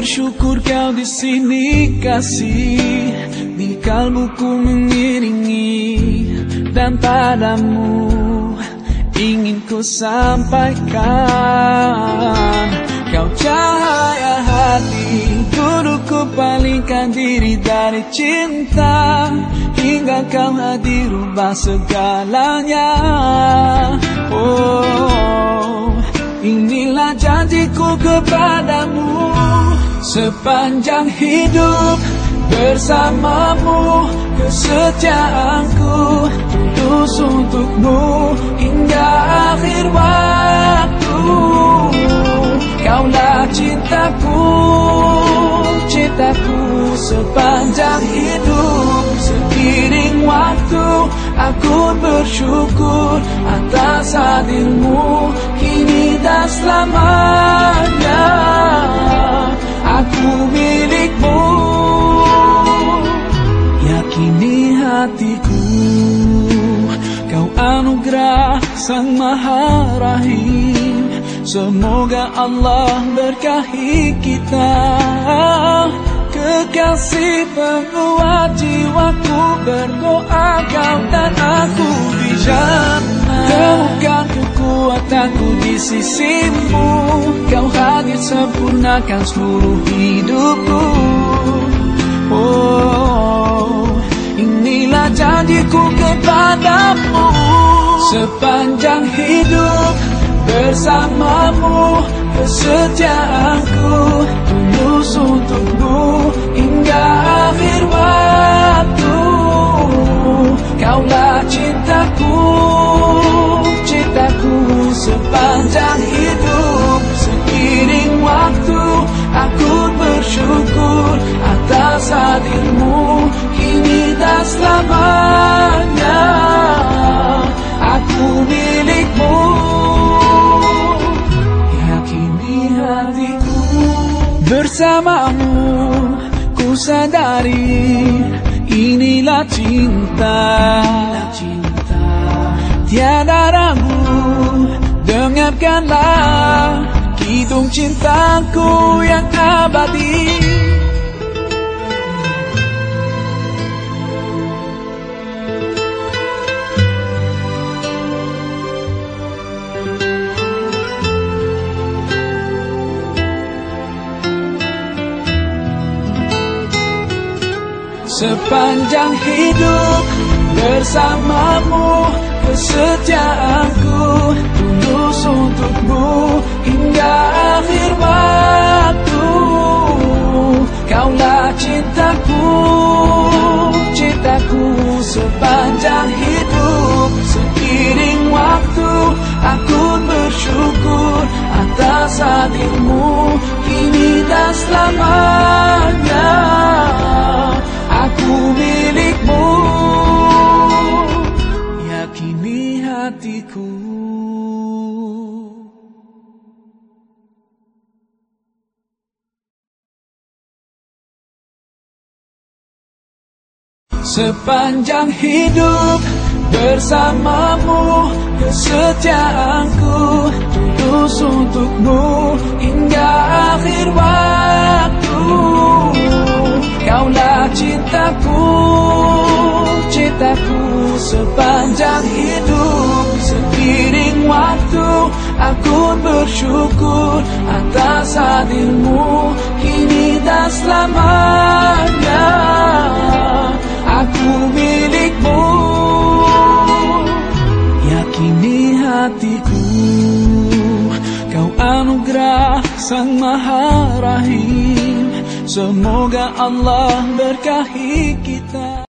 bersyukur kau di sini kasih Di kalbuku mengiringi Dan padamu ingin ku sampaikan. Kau cahaya hati Duduk ku palingkan diri dari cinta Hingga kau hadir rubah segalanya. Oh Inilah janjiku kepadamu Sepanjang hidup bersamamu Kesetiaanku tulus untukmu Hingga akhir waktu. Kaulah cintaku Cintaku sepanjang hidup. Seiring waktu Aku bersyukur atas hadirmu Kini dan selamanya Aku milikmu. Yakini hatiku. Kau anugerah sang maha rahim. Semoga Allah berkahi kita. Kekasih penguat jiwaku Berdoa kau dan aku di jannah Temukan kekuatanku di sisimu. Kau hadir sempurnakan seluruh hidupku. Oh, inilah janjiku kepadamu. Sepanjang hidup bersamamu Kesetiaanku tulus untukmu Hingga akhir waktu. Kaulah cintaku Cintaku sepanjang hatiku. Bersamamu ku sadari Inilah cinta. Tiada ragu Dengarkanlah Kidung cintaku yang abadi Sepanjang hidup bersamamu Kesetiaanku tulus untukmu Hingga akhir waktu. Kaulah cintaku Cintaku sepanjang hidup. Seiring waktu Aku bersyukur atas hadirmu. Kini dan selamanya Sepanjang hidup bersamamu Kesetiaanku tulus untukmu Hingga akhir waktu. Kaulah cintaku Cintaku sepanjang hidup. Seiring waktu Aku bersyukur atas hadirmu. Kini dan selamanya anugerah sang maha rahim. Semoga Allah berkahi kita